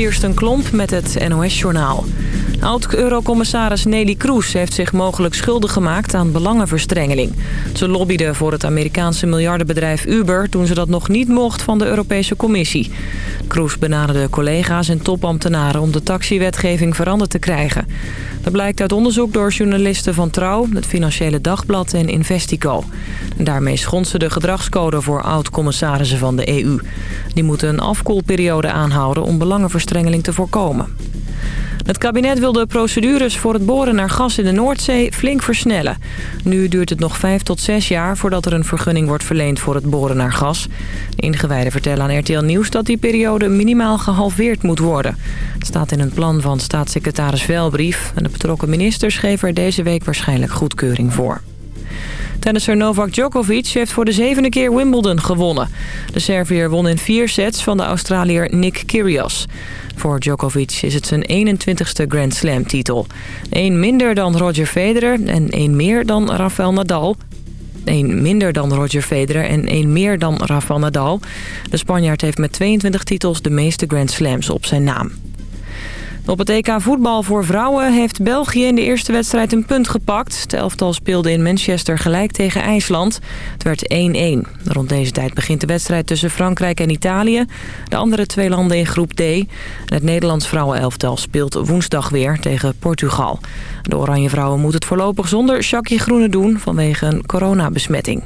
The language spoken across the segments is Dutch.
Kirsten Klomp met het NOS-journaal. Oud-eurocommissaris Nelly Kroes heeft zich mogelijk schuldig gemaakt aan belangenverstrengeling. Ze lobbyde voor het Amerikaanse miljardenbedrijf Uber... toen ze dat nog niet mocht van de Europese Commissie. Kroes benaderde collega's en topambtenaren om de taxiwetgeving veranderd te krijgen. Dat blijkt uit onderzoek door journalisten van Trouw, het Financiële Dagblad en Investico. En daarmee ze de gedragscode voor oud-commissarissen van de EU. Die moeten een afkoelperiode aanhouden om belangenverstrengeling te voorkomen. Het kabinet wil de procedures voor het boren naar gas in de Noordzee flink versnellen. Nu duurt het nog vijf tot zes jaar voordat er een vergunning wordt verleend voor het boren naar gas. De ingewijden vertellen aan RTL Nieuws dat die periode minimaal gehalveerd moet worden. Het staat in een plan van staatssecretaris Velbrief en de betrokken ministers geven er deze week waarschijnlijk goedkeuring voor. Tennisser Novak Djokovic heeft voor de zevende keer Wimbledon gewonnen. De Serviër won in vier sets van de Australiër Nick Kyrgios. Voor Djokovic is het zijn 21ste Grand Slam titel. Eén minder dan Roger Federer en één meer dan Rafael Nadal. Eén minder dan Roger Federer en één meer dan Rafael Nadal. De Spanjaard heeft met 22 titels de meeste Grand Slams op zijn naam. Op het EK voetbal voor vrouwen heeft België in de eerste wedstrijd een punt gepakt. Het elftal speelde in Manchester gelijk tegen IJsland. Het werd 1-1. Rond deze tijd begint de wedstrijd tussen Frankrijk en Italië. De andere twee landen in groep D. het Nederlands vrouwenelftal speelt woensdag weer tegen Portugal. De Oranje Vrouwen moeten het voorlopig zonder Jackie Groene doen vanwege een coronabesmetting.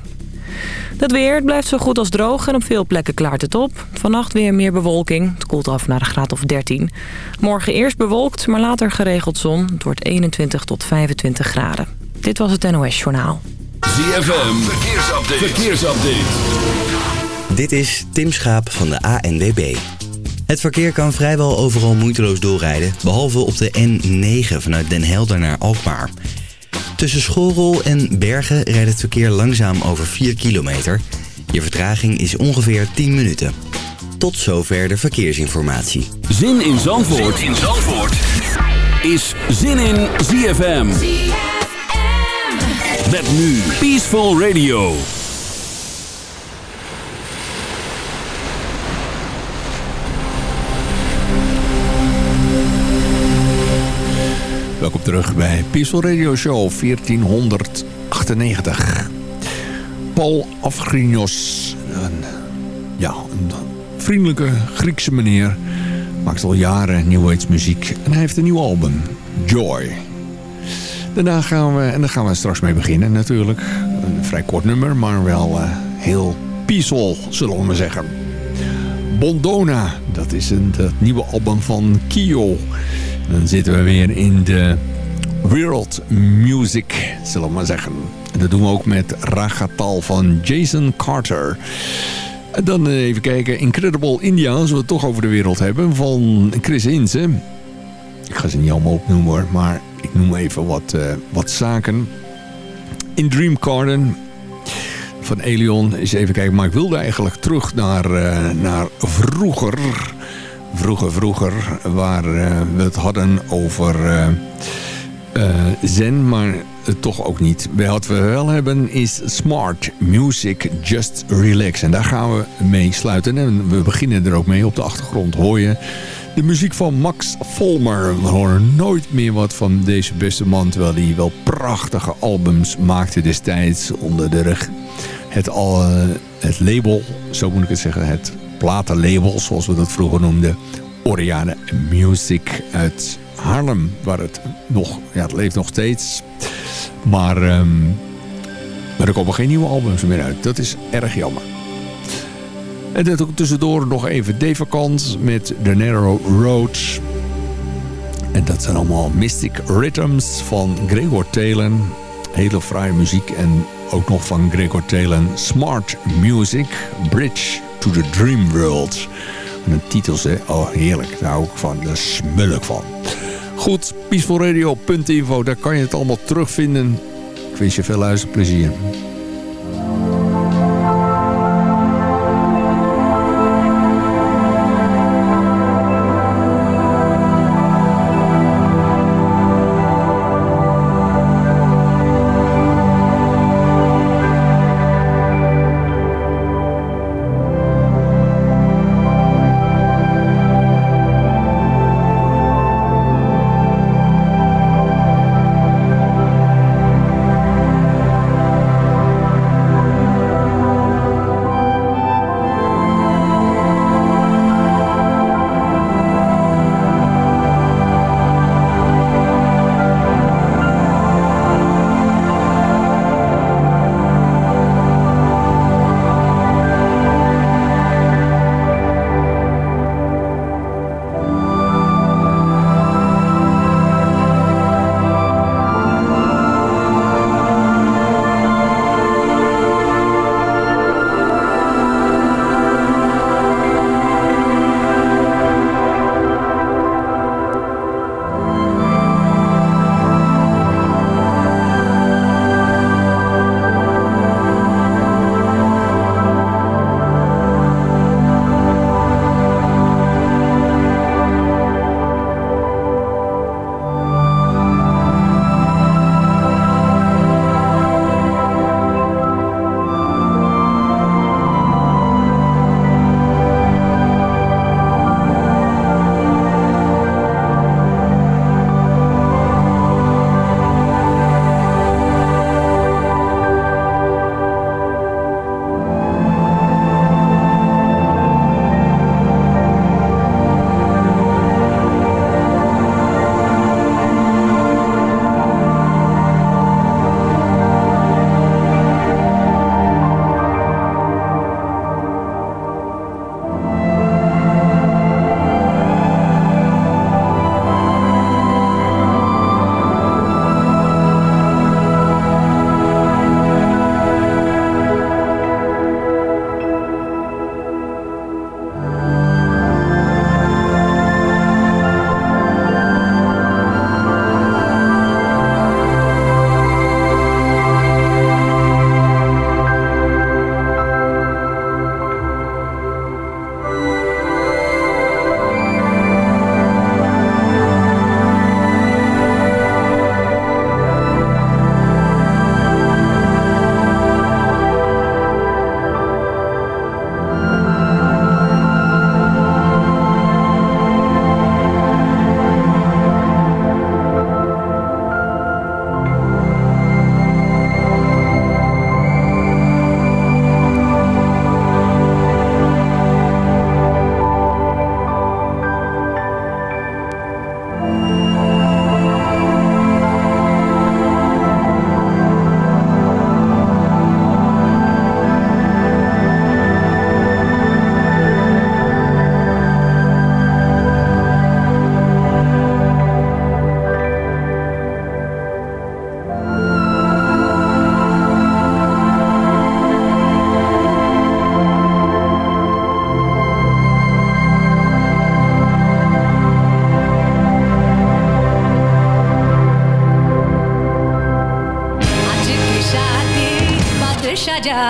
Het weer het blijft zo goed als droog en op veel plekken klaart het op. Vannacht weer meer bewolking. Het koelt af naar een graad of 13. Morgen eerst bewolkt, maar later geregeld zon. Het wordt 21 tot 25 graden. Dit was het NOS Journaal. ZFM, verkeersupdate. verkeersupdate. Dit is Tim Schaap van de ANWB. Het verkeer kan vrijwel overal moeiteloos doorrijden... behalve op de N9 vanuit Den Helder naar Alkmaar... Tussen Schoolrol en Bergen rijdt het verkeer langzaam over 4 kilometer. Je vertraging is ongeveer 10 minuten. Tot zover de verkeersinformatie. Zin in Zandvoort, zin in Zandvoort. is Zin in ZFM. ZFM. Met nu Peaceful Radio. Welkom terug bij Peaceful Radio Show 1498. Paul Afgrinios, een, ja, een vriendelijke Griekse meneer, maakt al jaren New muziek en hij heeft een nieuw album, Joy. Daarna gaan we, en daar gaan we straks mee beginnen natuurlijk, een vrij kort nummer, maar wel uh, heel peaceful, zullen we maar zeggen. Bondona, dat is een, het nieuwe album van Kio. Dan zitten we weer in de world music, zullen we maar zeggen. En dat doen we ook met Ragatal van Jason Carter. Dan eh, even kijken, Incredible India, als we het toch over de wereld hebben, van Chris Inze. Ik ga ze niet allemaal opnoemen hoor, maar ik noem even wat, uh, wat zaken. In Dream Garden van Elion is even kijken, maar ik wilde eigenlijk terug naar, uh, naar vroeger vroeger, vroeger, waar uh, we het hadden over uh, uh, zen, maar toch ook niet. Wat we wel hebben is Smart Music Just Relax. En daar gaan we mee sluiten. En we beginnen er ook mee. Op de achtergrond hoor je de muziek van Max Volmer. We horen nooit meer wat van deze beste man. Terwijl hij wel prachtige albums maakte destijds onder de rug. Het, het label, zo moet ik het zeggen, het platenlabel, zoals we dat vroeger noemden. Oriane Music uit Haarlem, waar het nog, ja, het leeft nog steeds. Maar, um, maar er komen geen nieuwe albums meer uit. Dat is erg jammer. En dat ook tussendoor nog even Devakant met The Narrow Road. En dat zijn allemaal Mystic Rhythms van Gregor Telen. Hele fraaie muziek en ook nog van Gregor Telen. Smart Music, Bridge to the Dream World. Een titels, hè? Oh, heerlijk. Daar hou ik van. Daar smul ik van. Goed, peacefulradio.info. Daar kan je het allemaal terugvinden. Ik wens je veel luisterplezier.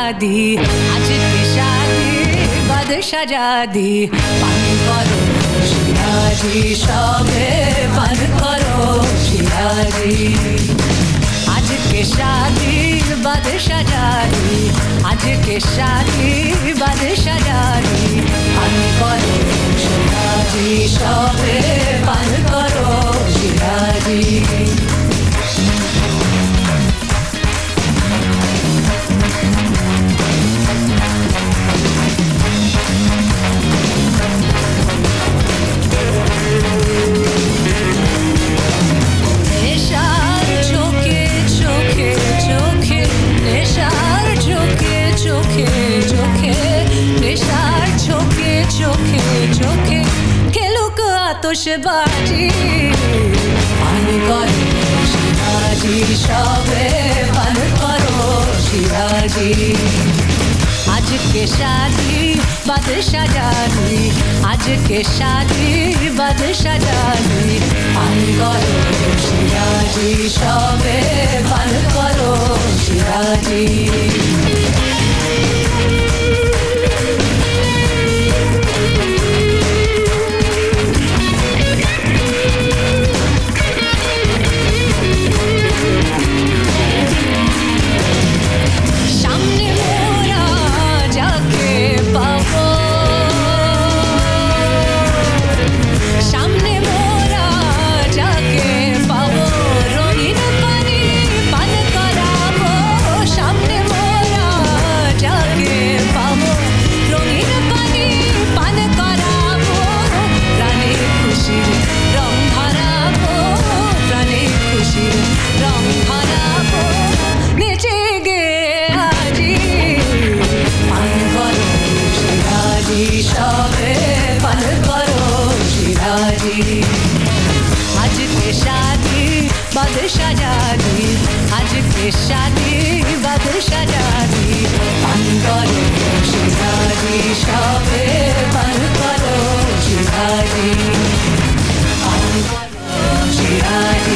शादी आज की शादी बादशाह जादी সাজি। আজকে শাদি বাদ সাজানি। আজকে শাদি বাদ সাজানি। পান করো শিরাজি সবে পান করো শিরাজি deixa de abrir, há de fechar de vá deixa de abrir. Pandora, chegade,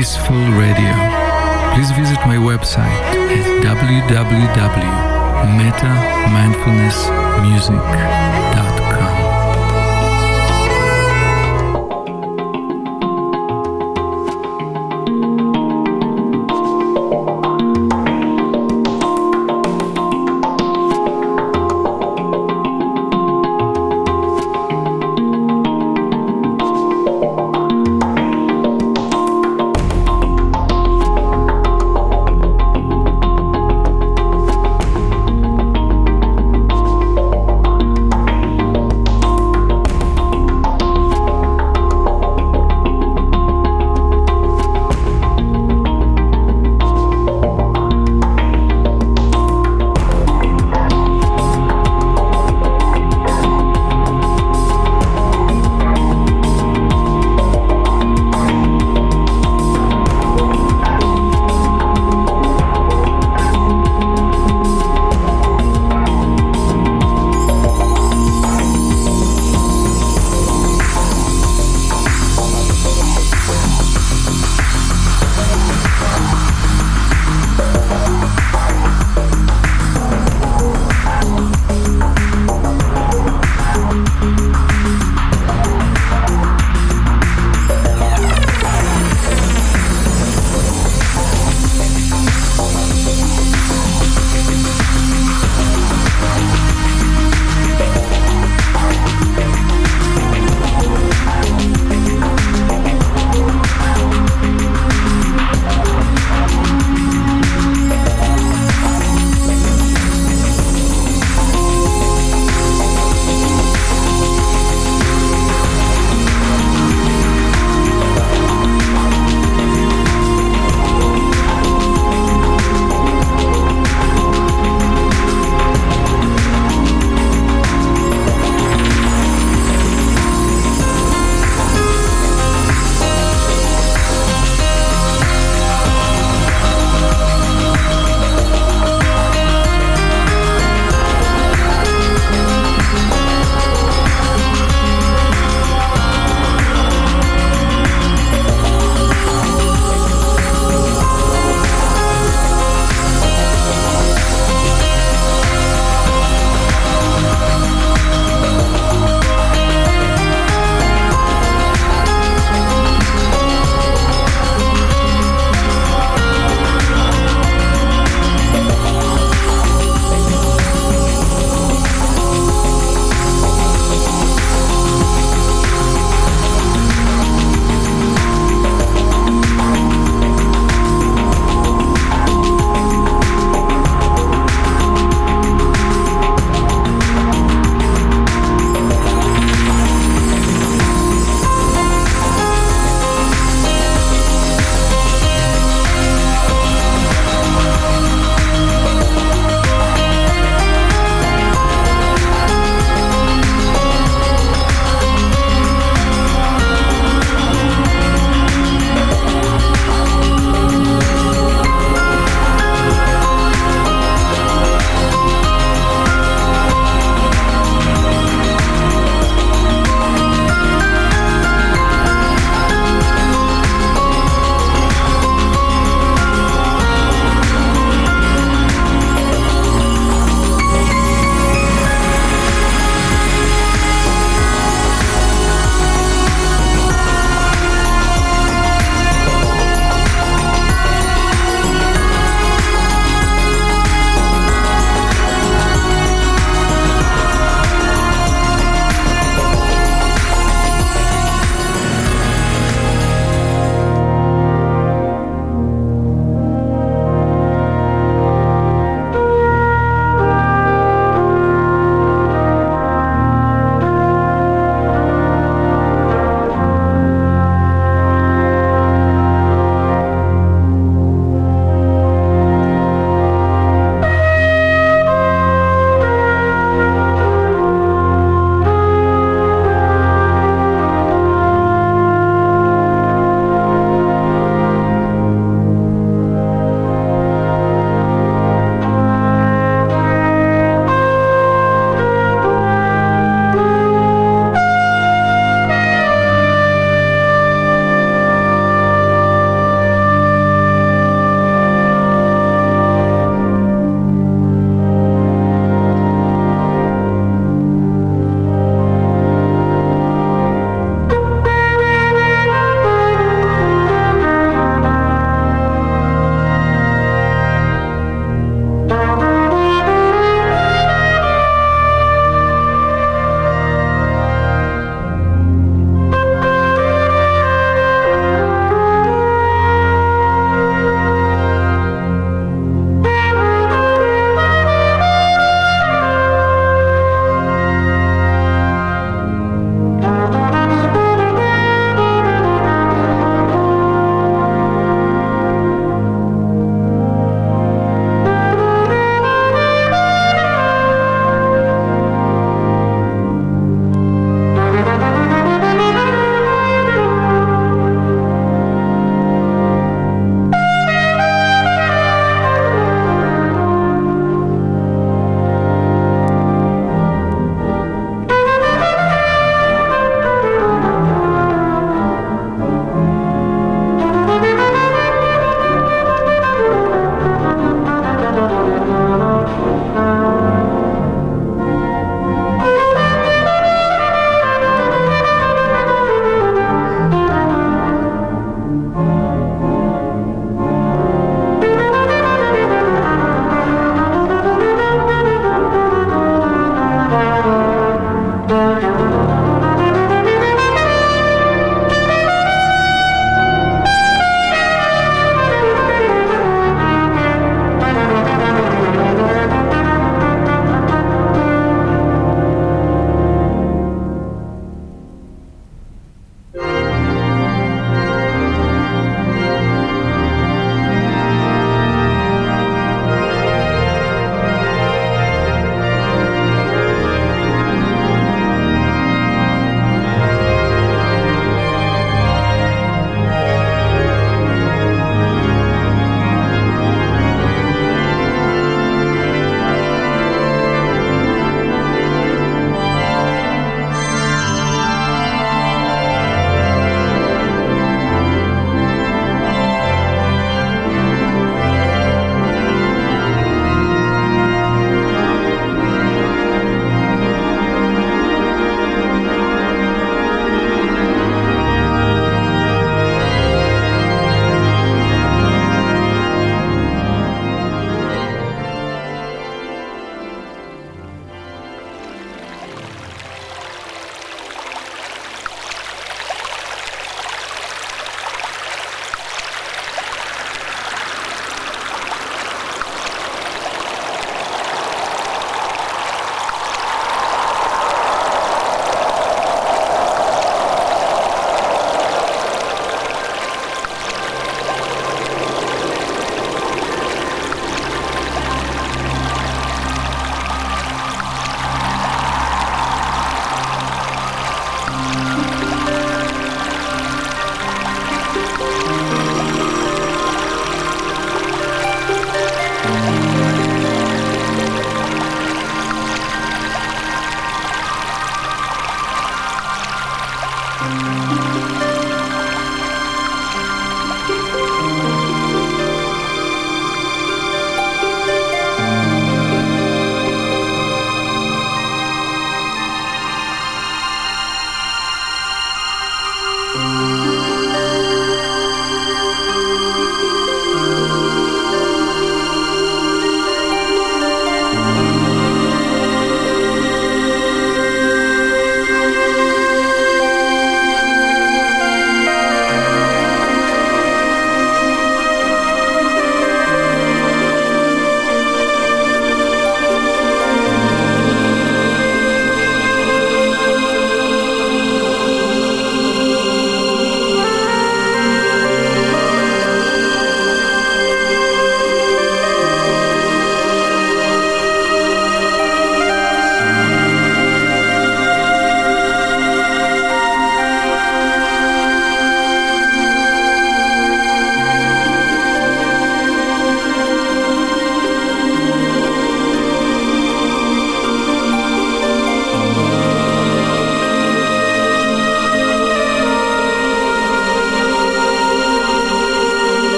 Peaceful Radio. Please visit my website at www.metamindfulnessmusic.com.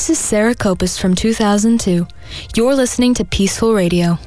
This is Sarah Copus from 2002. You're listening to Peaceful Radio.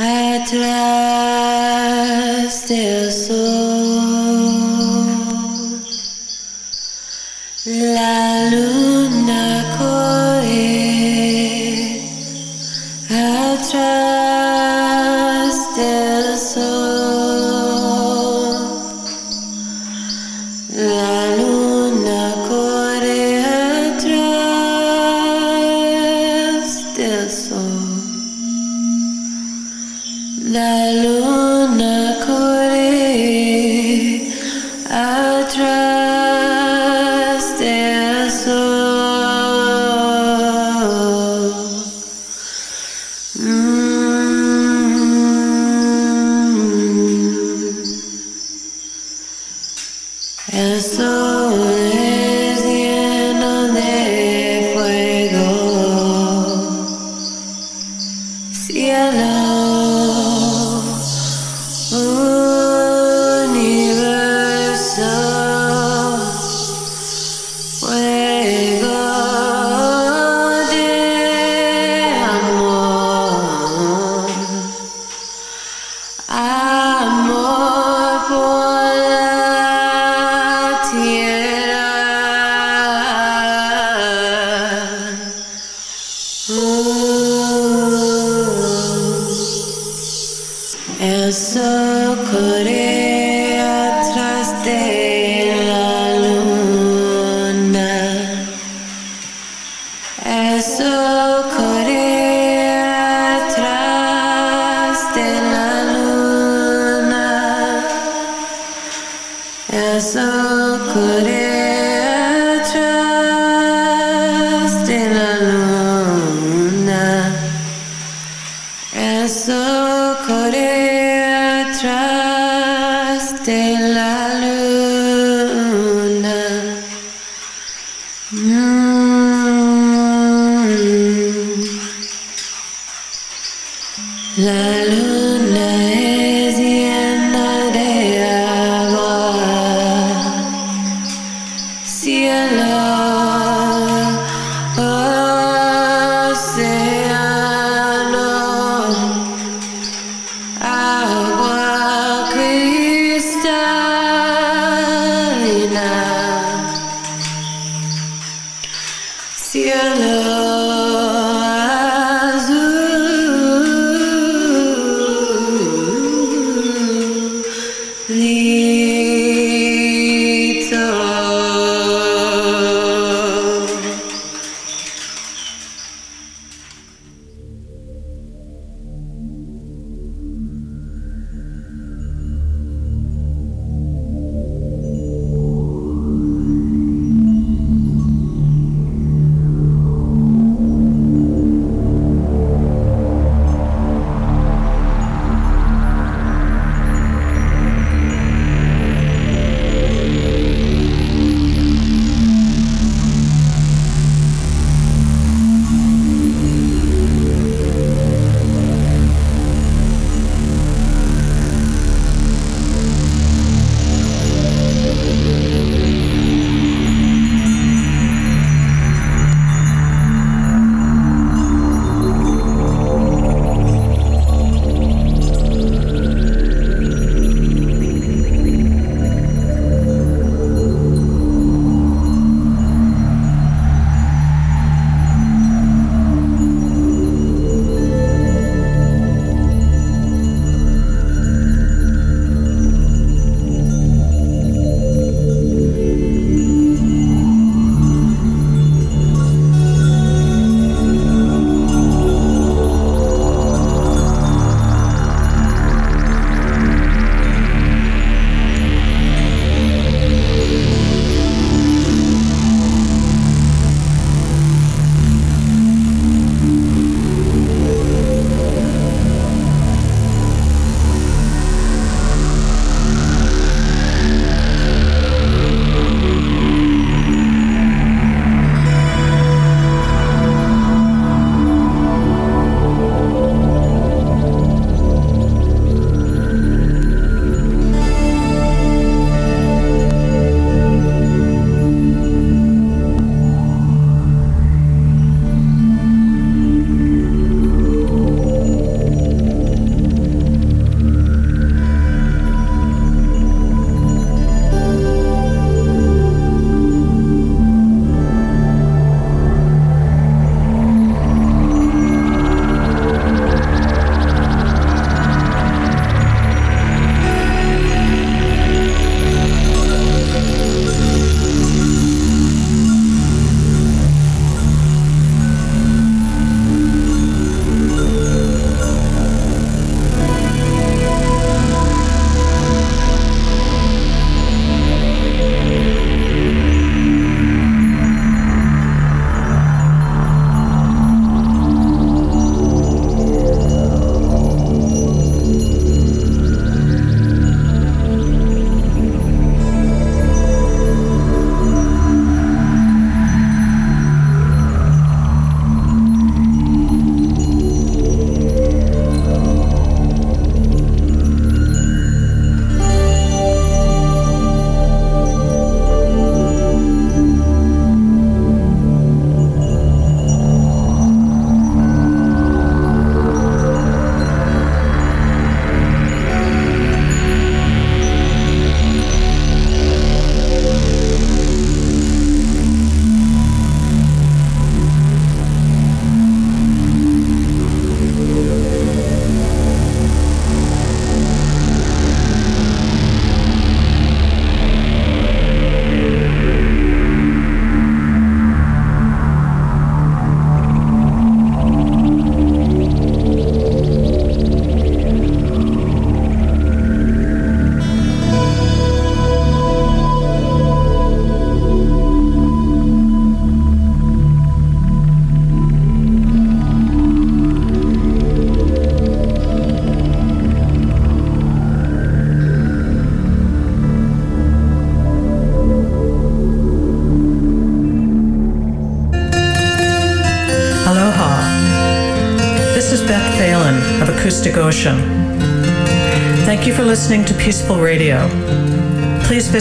I trust you.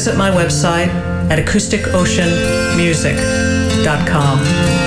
Visit my website at acousticoceanmusic.com.